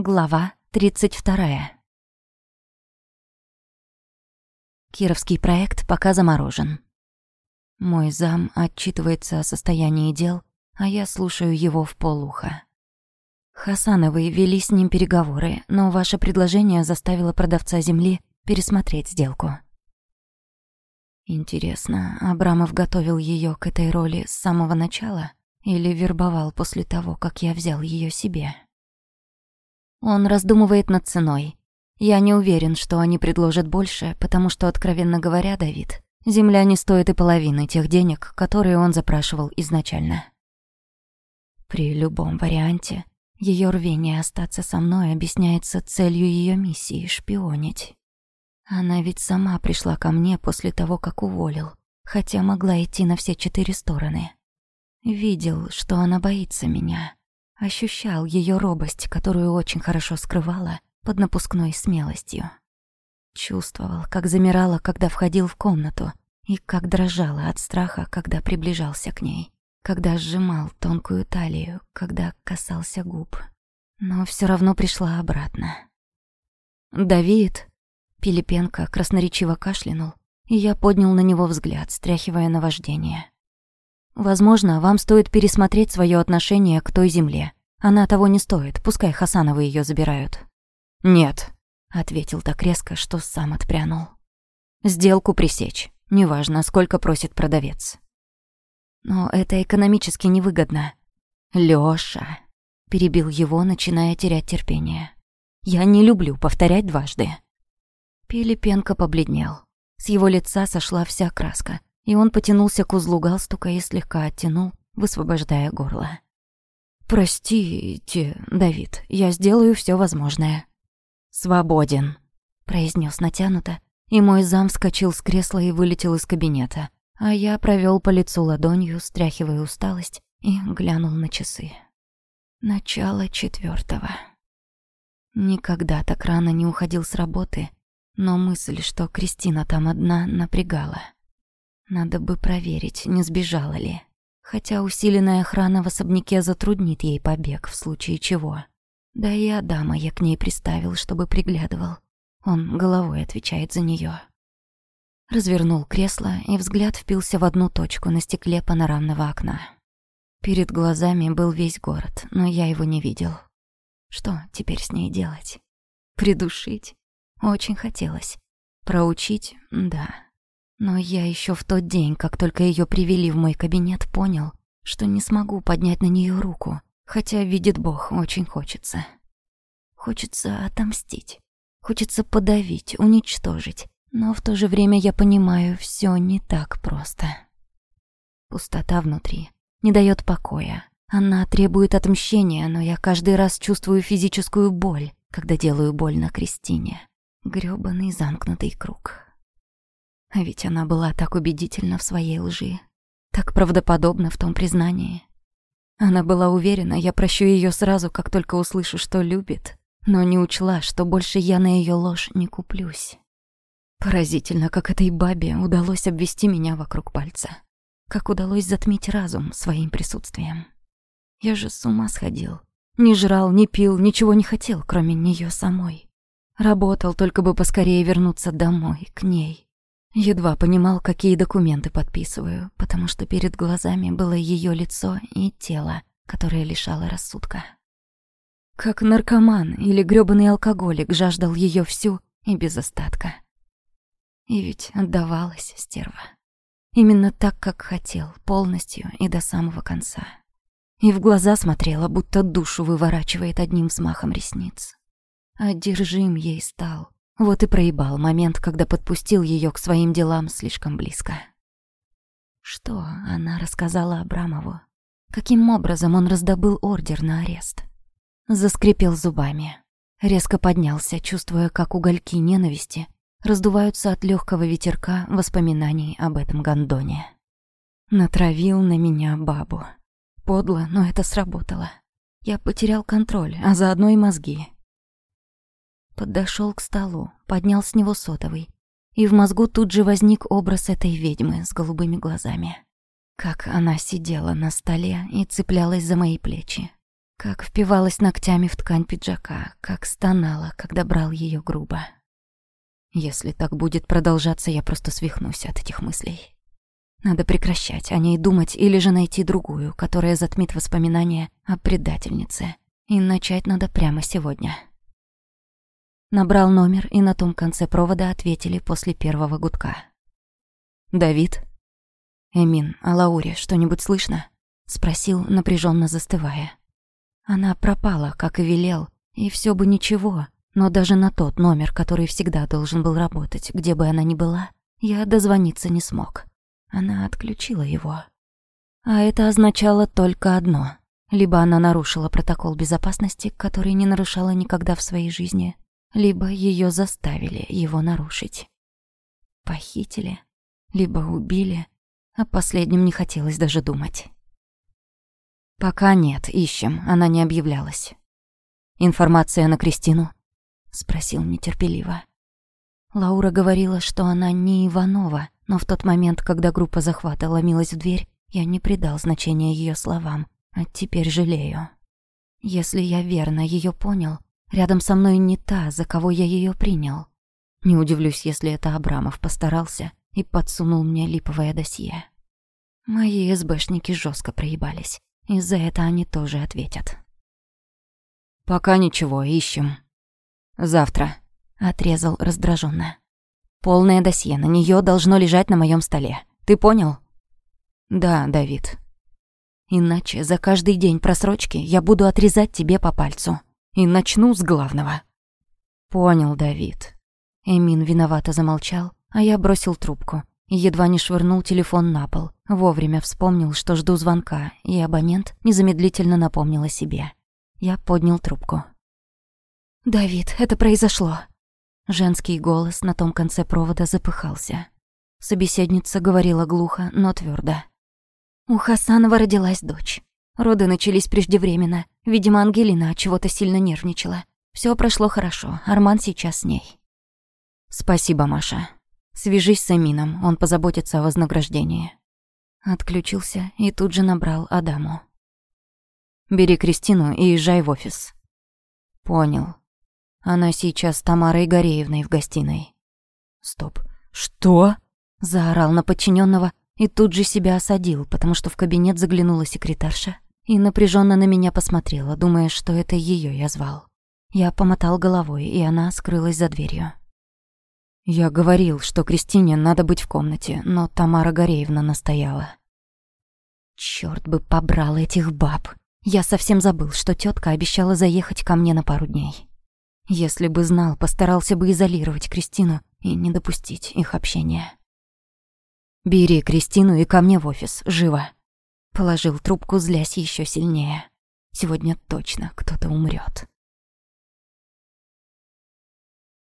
Глава 32. Кировский проект пока заморожен. Мой зам отчитывается о состоянии дел, а я слушаю его в полуха. Хасановы вели с ним переговоры, но ваше предложение заставило продавца земли пересмотреть сделку. Интересно, Абрамов готовил ее к этой роли с самого начала или вербовал после того, как я взял ее себе? Он раздумывает над ценой. Я не уверен, что они предложат больше, потому что, откровенно говоря, Давид, земля не стоит и половины тех денег, которые он запрашивал изначально. При любом варианте ее рвение остаться со мной объясняется целью ее миссии — шпионить. Она ведь сама пришла ко мне после того, как уволил, хотя могла идти на все четыре стороны. Видел, что она боится меня, Ощущал ее робость, которую очень хорошо скрывала под напускной смелостью. Чувствовал, как замирала, когда входил в комнату, и как дрожала от страха, когда приближался к ней, когда сжимал тонкую талию, когда касался губ. Но все равно пришла обратно. «Давид!» Пилипенко красноречиво кашлянул, и я поднял на него взгляд, стряхивая наваждение. Возможно, вам стоит пересмотреть свое отношение к той земле. Она того не стоит, пускай Хасановы ее забирают. Нет, ответил так резко, что сам отпрянул. Сделку пресечь, неважно, сколько просит продавец. Но это экономически невыгодно. Лёша, перебил его, начиная терять терпение. Я не люблю повторять дважды. Пилипенко побледнел. С его лица сошла вся краска, и он потянулся к узлу галстука и слегка оттянул, высвобождая горло. «Простите, Давид, я сделаю все возможное». «Свободен», — произнес натянуто, и мой зам вскочил с кресла и вылетел из кабинета, а я провел по лицу ладонью, стряхивая усталость, и глянул на часы. Начало четвертого. Никогда так рано не уходил с работы, но мысль, что Кристина там одна, напрягала. Надо бы проверить, не сбежала ли. Хотя усиленная охрана в особняке затруднит ей побег в случае чего. Да и Адама я к ней приставил, чтобы приглядывал. Он головой отвечает за нее. Развернул кресло, и взгляд впился в одну точку на стекле панорамного окна. Перед глазами был весь город, но я его не видел. Что теперь с ней делать? Придушить? Очень хотелось. Проучить? Да. Но я еще в тот день, как только ее привели в мой кабинет, понял, что не смогу поднять на нее руку, хотя, видит Бог, очень хочется. Хочется отомстить, хочется подавить, уничтожить, но в то же время я понимаю, все не так просто. Пустота внутри не дает покоя. Она требует отмщения, но я каждый раз чувствую физическую боль, когда делаю больно Кристине. Грёбаный замкнутый круг. А ведь она была так убедительна в своей лжи, так правдоподобна в том признании. Она была уверена, я прощу ее сразу, как только услышу, что любит, но не учла, что больше я на ее ложь не куплюсь. Поразительно, как этой бабе удалось обвести меня вокруг пальца. Как удалось затмить разум своим присутствием. Я же с ума сходил. Не жрал, не пил, ничего не хотел, кроме нее самой. Работал, только бы поскорее вернуться домой, к ней. Едва понимал, какие документы подписываю, потому что перед глазами было ее лицо и тело, которое лишало рассудка. Как наркоман или грёбаный алкоголик жаждал ее всю и без остатка. И ведь отдавалась стерва. Именно так, как хотел, полностью и до самого конца. И в глаза смотрела, будто душу выворачивает одним взмахом ресниц. Одержим ей стал, вот и проебал момент, когда подпустил ее к своим делам слишком близко. Что она рассказала Абрамову? Каким образом он раздобыл ордер на арест? Заскрипел зубами. Резко поднялся, чувствуя, как угольки ненависти раздуваются от легкого ветерка воспоминаний об этом гондоне. Натравил на меня бабу. Подло, но это сработало. Я потерял контроль, а заодно и мозги. Подошел к столу, поднял с него сотовый. И в мозгу тут же возник образ этой ведьмы с голубыми глазами. Как она сидела на столе и цеплялась за мои плечи. Как впивалась ногтями в ткань пиджака, как стонала, когда брал ее грубо. Если так будет продолжаться, я просто свихнусь от этих мыслей. Надо прекращать о ней думать или же найти другую, которая затмит воспоминания о предательнице. И начать надо прямо сегодня. Набрал номер, и на том конце провода ответили после первого гудка. «Давид?» «Эмин, о Лауре что-нибудь слышно?» — спросил, напряженно застывая. Она пропала, как и велел, и все бы ничего, но даже на тот номер, который всегда должен был работать, где бы она ни была, я дозвониться не смог. Она отключила его. А это означало только одно. Либо она нарушила протокол безопасности, который не нарушала никогда в своей жизни, либо ее заставили его нарушить. Похитили, либо убили, о последнем не хотелось даже думать. «Пока нет, ищем, она не объявлялась». «Информация на Кристину?» — спросил нетерпеливо. Лаура говорила, что она не Иванова, но в тот момент, когда группа захвата ломилась в дверь, я не придал значения ее словам, а теперь жалею. Если я верно ее понял, Рядом со мной не та, за кого я ее принял. Не удивлюсь, если это Абрамов постарался и подсунул мне липовое досье. Мои СБшники жестко проебались, и за это они тоже ответят. «Пока ничего, ищем. Завтра», — отрезал раздраженно. «Полное досье на нее должно лежать на моем столе. Ты понял?» «Да, Давид», Иначе за каждый день просрочки я буду отрезать тебе по пальцу и начну с главного». «Понял, Давид». Эмин виновато замолчал, а я бросил трубку едва не швырнул телефон на пол. Вовремя вспомнил, что жду звонка, и абонент незамедлительно напомнил о себе. Я поднял трубку. «Давид, это произошло». Женский голос на том конце провода запыхался. Собеседница говорила глухо, но твердо. У Хасанова родилась дочь. Роды начались преждевременно. Видимо, Ангелина от чего-то сильно нервничала. Все прошло хорошо, Арман сейчас с ней. Спасибо, Маша. Свяжись с Эмином, он позаботится о вознаграждении. Отключился и тут же набрал Адаму. Бери Кристину и езжай в офис. Понял. Она сейчас с Тамарой Гореевной в гостиной. Стоп. Что? Заорал на подчиненного и тут же себя осадил, потому что в кабинет заглянула секретарша и напряженно на меня посмотрела, думая, что это ее я звал. Я помотал головой, и она скрылась за дверью. Я говорил, что Кристине надо быть в комнате, но Тамара Гореевна настояла. Черт бы побрал этих баб. Я совсем забыл, что тетка обещала заехать ко мне на пару дней. Если бы знал, постарался бы изолировать Кристину и не допустить их общения. «Бери Кристину и ко мне в офис, живо!» Положил трубку, злясь еще сильнее. Сегодня точно кто-то умрет.